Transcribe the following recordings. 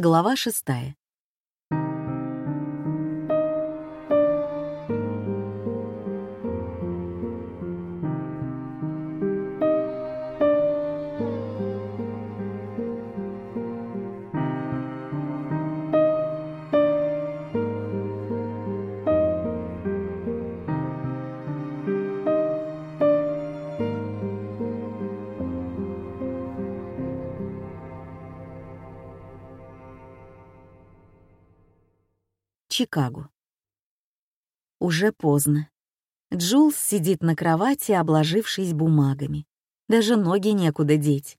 Глава шестая. Чикаго. Уже поздно. Джулс сидит на кровати, обложившись бумагами. Даже ноги некуда деть.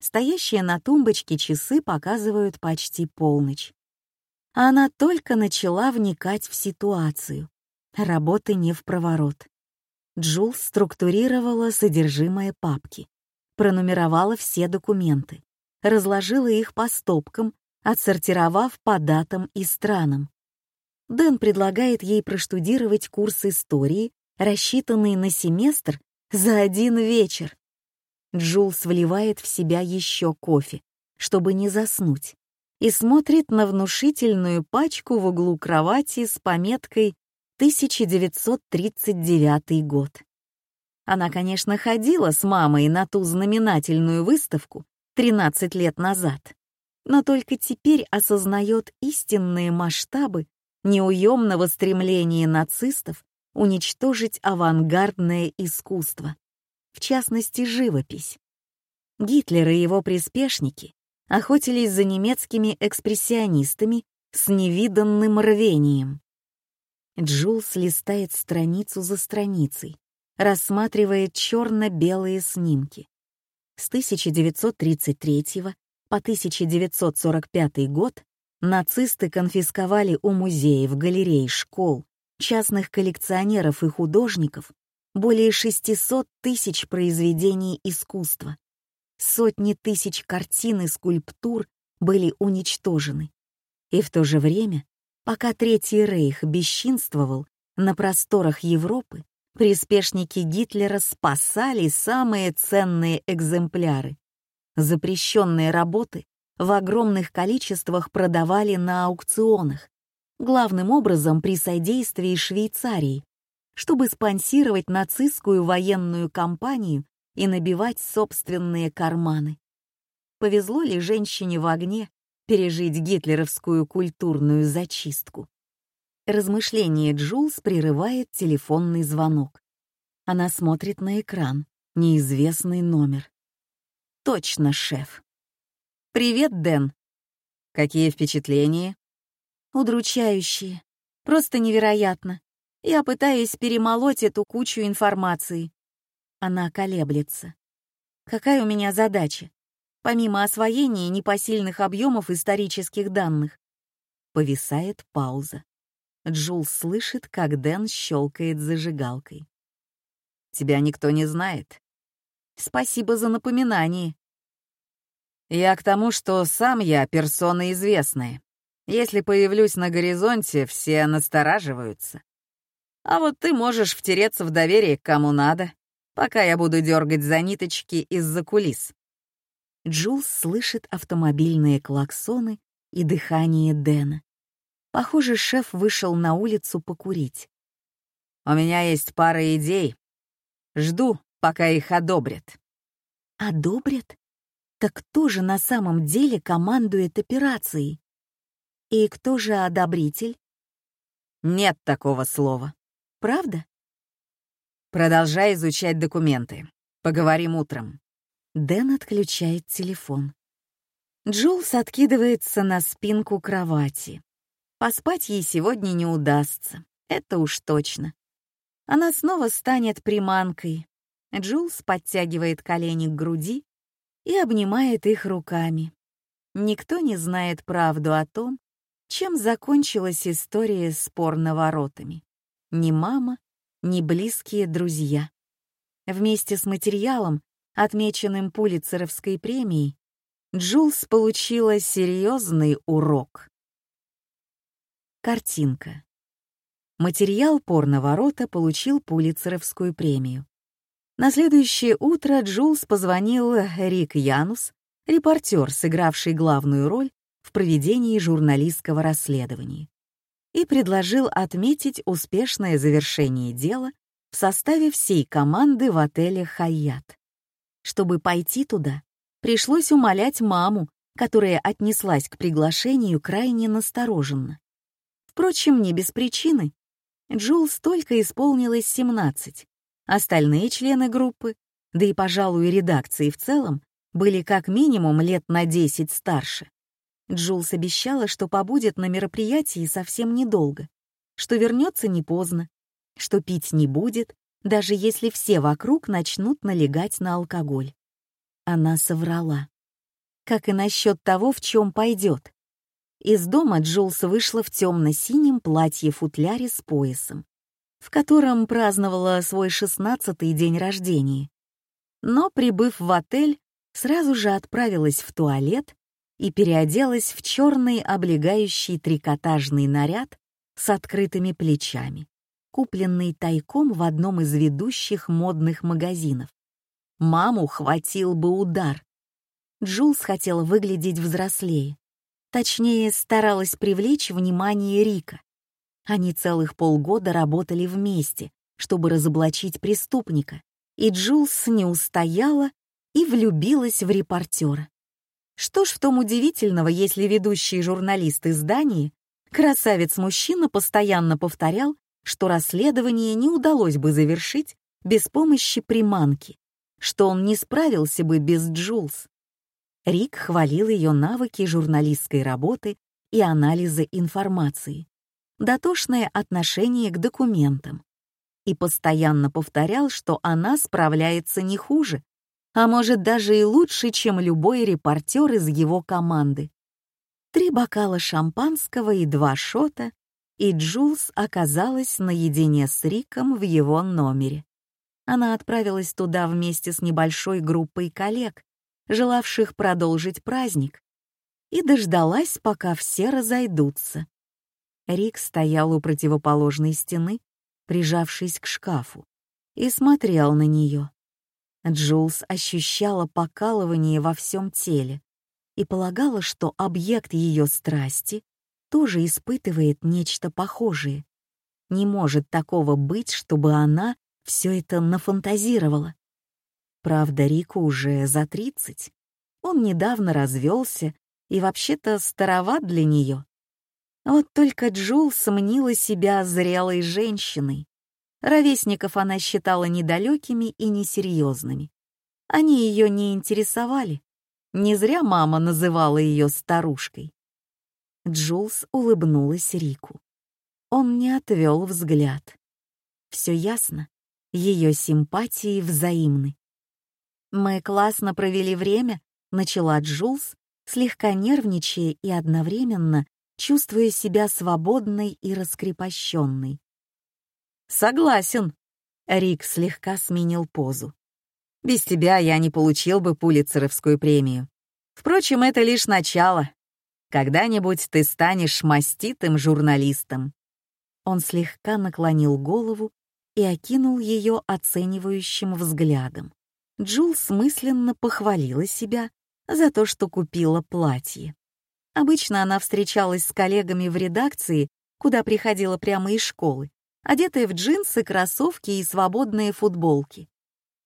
Стоящие на тумбочке часы показывают почти полночь. Она только начала вникать в ситуацию. Работы не в проворот. Джулс структурировала содержимое папки, пронумеровала все документы, разложила их по стопкам, отсортировав по датам и странам. Дэн предлагает ей проштудировать курс истории, рассчитанный на семестр, за один вечер. Джулс вливает в себя еще кофе, чтобы не заснуть, и смотрит на внушительную пачку в углу кровати с пометкой 1939 год. Она, конечно, ходила с мамой на ту знаменательную выставку 13 лет назад, но только теперь осознает истинные масштабы неуемного стремления нацистов уничтожить авангардное искусство, в частности, живопись. Гитлер и его приспешники охотились за немецкими экспрессионистами с невиданным рвением. Джулс листает страницу за страницей, рассматривает черно-белые снимки. С 1933 по 1945 год Нацисты конфисковали у музеев, галерей, школ, частных коллекционеров и художников более 600 тысяч произведений искусства. Сотни тысяч картин и скульптур были уничтожены. И в то же время, пока Третий Рейх бесчинствовал на просторах Европы, приспешники Гитлера спасали самые ценные экземпляры. Запрещенные работы в огромных количествах продавали на аукционах, главным образом при содействии Швейцарии, чтобы спонсировать нацистскую военную кампанию и набивать собственные карманы. Повезло ли женщине в огне пережить гитлеровскую культурную зачистку? Размышление Джулс прерывает телефонный звонок. Она смотрит на экран, неизвестный номер. Точно, шеф. «Привет, Дэн». «Какие впечатления?» «Удручающие. Просто невероятно. Я пытаюсь перемолоть эту кучу информации». Она колеблется. «Какая у меня задача? Помимо освоения непосильных объемов исторических данных». Повисает пауза. Джул слышит, как Дэн щелкает зажигалкой. «Тебя никто не знает». «Спасибо за напоминание», я к тому, что сам я персона известная. Если появлюсь на горизонте, все настораживаются. А вот ты можешь втереться в доверие к кому надо, пока я буду дергать за ниточки из-за кулис. Джулс слышит автомобильные клаксоны и дыхание Дэна. Похоже, шеф вышел на улицу покурить. «У меня есть пара идей. Жду, пока их одобрят». «Одобрят?» Так кто же на самом деле командует операцией? И кто же одобритель? Нет такого слова. Правда? Продолжай изучать документы. Поговорим утром. Дэн отключает телефон. Джулс откидывается на спинку кровати. Поспать ей сегодня не удастся, это уж точно. Она снова станет приманкой. Джулс подтягивает колени к груди и обнимает их руками. Никто не знает правду о том, чем закончилась история с порноворотами. Ни мама, ни близкие друзья. Вместе с материалом, отмеченным Пулицеровской премией, Джулс получила серьезный урок. Картинка. Материал порноворота получил Пулицеровскую премию. На следующее утро Джулс позвонил Рик Янус, репортер, сыгравший главную роль в проведении журналистского расследования и предложил отметить успешное завершение дела в составе всей команды в отеле «Хайят». Чтобы пойти туда, пришлось умолять маму, которая отнеслась к приглашению крайне настороженно. Впрочем, не без причины. Джулс только исполнилось 17. Остальные члены группы, да и, пожалуй, редакции в целом, были как минимум лет на 10 старше. Джулс обещала, что побудет на мероприятии совсем недолго, что вернется не поздно, что пить не будет, даже если все вокруг начнут налегать на алкоголь. Она соврала. Как и насчет того, в чем пойдет. Из дома Джулс вышла в темно-синем платье-футляре с поясом, в котором праздновала свой шестнадцатый день рождения. Но, прибыв в отель, сразу же отправилась в туалет и переоделась в черный облегающий трикотажный наряд с открытыми плечами, купленный тайком в одном из ведущих модных магазинов. Маму хватил бы удар. Джулс хотела выглядеть взрослее. Точнее, старалась привлечь внимание Рика. Они целых полгода работали вместе, чтобы разоблачить преступника, и Джулс не устояла и влюбилась в репортера. Что ж в том удивительного, если ведущий журналист издания, красавец-мужчина, постоянно повторял, что расследование не удалось бы завершить без помощи приманки, что он не справился бы без Джулс. Рик хвалил ее навыки журналистской работы и анализа информации, дотошное отношение к документам, и постоянно повторял, что она справляется не хуже, а может даже и лучше, чем любой репортер из его команды. Три бокала шампанского и два шота, и Джулс оказалась наедине с Риком в его номере. Она отправилась туда вместе с небольшой группой коллег, желавших продолжить праздник, и дождалась, пока все разойдутся. Рик стоял у противоположной стены, прижавшись к шкафу, и смотрел на нее. Джулс ощущала покалывание во всем теле и полагала, что объект ее страсти тоже испытывает нечто похожее. Не может такого быть, чтобы она все это нафантазировала. Правда, Рику уже за тридцать. Он недавно развелся и вообще-то староват для нее. Вот только Джул сомнила себя зрелой женщиной, Ровесников она считала недалекими и несерьезными. Они ее не интересовали. Не зря мама называла ее старушкой. Джулс улыбнулась Рику. Он не отвел взгляд. Все ясно, ее симпатии взаимны. «Мы классно провели время», — начала Джулс, слегка нервничая и одновременно чувствуя себя свободной и раскрепощенной. «Согласен». Рик слегка сменил позу. «Без тебя я не получил бы Пулицеровскую премию. Впрочем, это лишь начало. Когда-нибудь ты станешь маститым журналистом». Он слегка наклонил голову и окинул ее оценивающим взглядом. Джул смысленно похвалила себя за то, что купила платье. Обычно она встречалась с коллегами в редакции, куда приходила прямо из школы, одетая в джинсы, кроссовки и свободные футболки.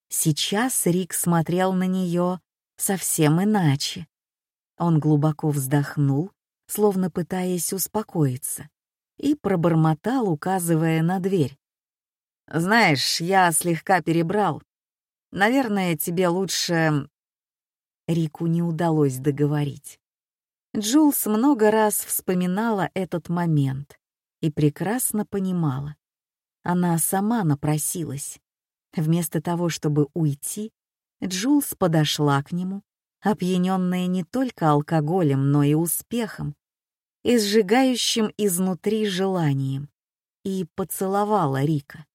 Сейчас Рик смотрел на нее совсем иначе. Он глубоко вздохнул, словно пытаясь успокоиться, и пробормотал, указывая на дверь. «Знаешь, я слегка перебрал. Наверное, тебе лучше...» Рику не удалось договорить. Джулс много раз вспоминала этот момент и прекрасно понимала. Она сама напросилась. Вместо того, чтобы уйти, Джулс подошла к нему, опьяненная не только алкоголем, но и успехом, и сжигающим изнутри желанием, и поцеловала Рика.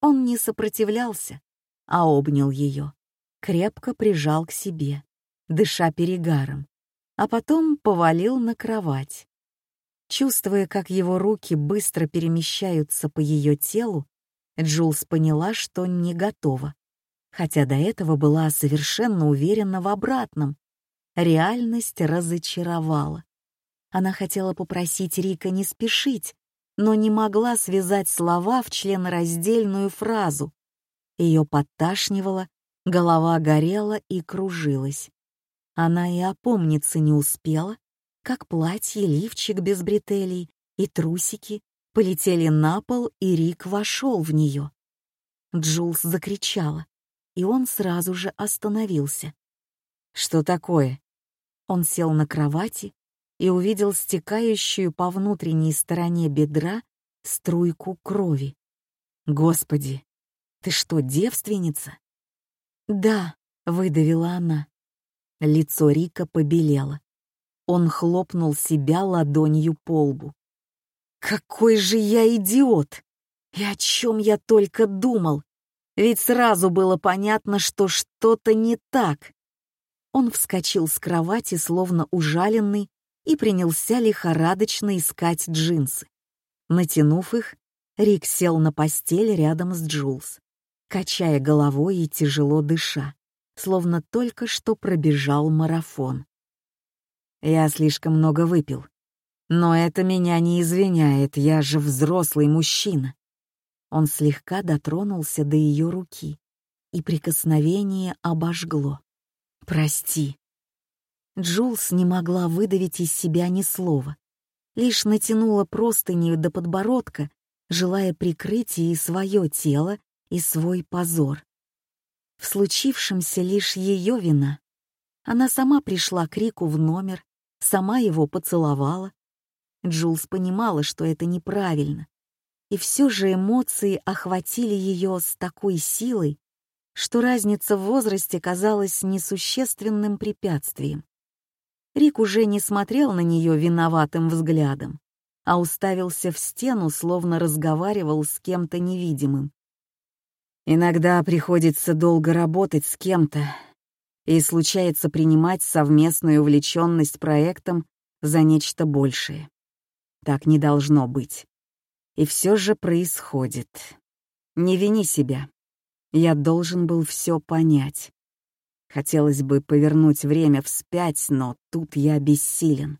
Он не сопротивлялся, а обнял ее, крепко прижал к себе, дыша перегаром, а потом повалил на кровать. Чувствуя, как его руки быстро перемещаются по ее телу, Джулс поняла, что не готова, хотя до этого была совершенно уверена в обратном. Реальность разочаровала. Она хотела попросить Рика не спешить, но не могла связать слова в членораздельную фразу. Ее подташнивало, голова горела и кружилась. Она и опомниться не успела, как платье, лифчик без бретелей и трусики полетели на пол, и Рик вошел в нее. Джулс закричала, и он сразу же остановился. «Что такое?» Он сел на кровати и увидел стекающую по внутренней стороне бедра струйку крови. «Господи, ты что, девственница?» «Да», — выдавила она. Лицо Рика побелело. Он хлопнул себя ладонью по лбу. «Какой же я идиот! И о чем я только думал! Ведь сразу было понятно, что что-то не так!» Он вскочил с кровати, словно ужаленный, и принялся лихорадочно искать джинсы. Натянув их, Рик сел на постель рядом с Джулс, качая головой и тяжело дыша, словно только что пробежал марафон. «Я слишком много выпил. Но это меня не извиняет, я же взрослый мужчина». Он слегка дотронулся до ее руки, и прикосновение обожгло. «Прости», Джулс не могла выдавить из себя ни слова, лишь натянула простыни до подбородка, желая прикрыть и свое тело, и свой позор. В случившемся лишь ее вина. Она сама пришла к Рику в номер, сама его поцеловала. Джулс понимала, что это неправильно, и все же эмоции охватили ее с такой силой, что разница в возрасте казалась несущественным препятствием. Рик уже не смотрел на нее виноватым взглядом, а уставился в стену, словно разговаривал с кем-то невидимым. Иногда приходится долго работать с кем-то, и случается принимать совместную увлеченность проектом за нечто большее. Так не должно быть. И все же происходит. Не вини себя. Я должен был все понять. Хотелось бы повернуть время вспять, но тут я бессилен.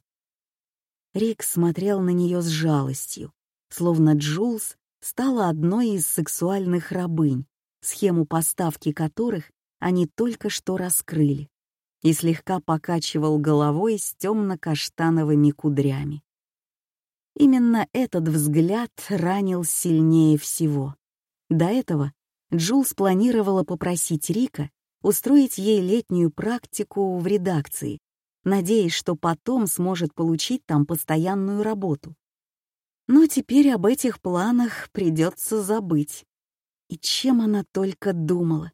Рик смотрел на нее с жалостью, словно Джулс стала одной из сексуальных рабынь, схему поставки которых они только что раскрыли, и слегка покачивал головой с темно-каштановыми кудрями. Именно этот взгляд ранил сильнее всего. До этого Джулс планировала попросить Рика устроить ей летнюю практику в редакции, надеясь, что потом сможет получить там постоянную работу. Но теперь об этих планах придется забыть. И чем она только думала?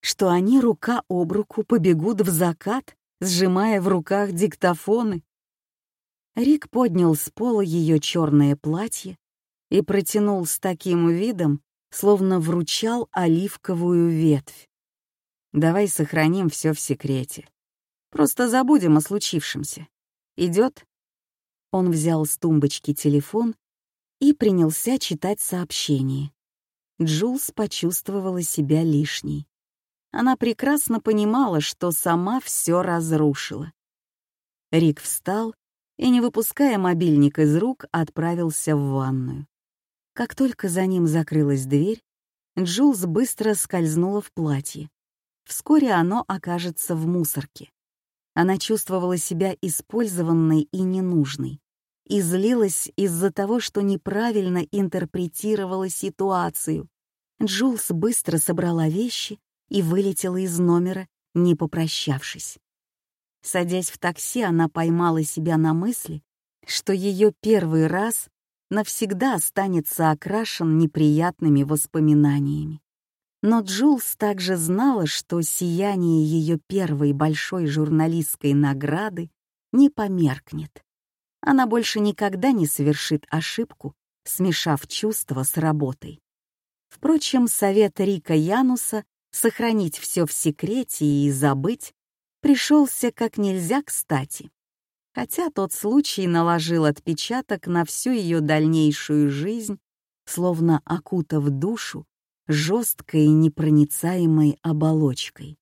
Что они рука об руку побегут в закат, сжимая в руках диктофоны? Рик поднял с пола ее черное платье и протянул с таким видом, словно вручал оливковую ветвь. Давай сохраним все в секрете. Просто забудем о случившемся. Идет? Он взял с тумбочки телефон и принялся читать сообщение. Джулс почувствовала себя лишней. Она прекрасно понимала, что сама все разрушила. Рик встал и, не выпуская мобильник из рук, отправился в ванную. Как только за ним закрылась дверь, Джулс быстро скользнула в платье, Вскоре оно окажется в мусорке. Она чувствовала себя использованной и ненужной. И злилась из-за того, что неправильно интерпретировала ситуацию. Джулс быстро собрала вещи и вылетела из номера, не попрощавшись. Садясь в такси, она поймала себя на мысли, что ее первый раз навсегда останется окрашен неприятными воспоминаниями. Но Джулс также знала, что сияние ее первой большой журналистской награды не померкнет. Она больше никогда не совершит ошибку, смешав чувства с работой. Впрочем, совет Рика Януса сохранить все в секрете и забыть пришелся как нельзя кстати. Хотя тот случай наложил отпечаток на всю ее дальнейшую жизнь, словно окутав душу жесткой и непроницаемой оболочкой.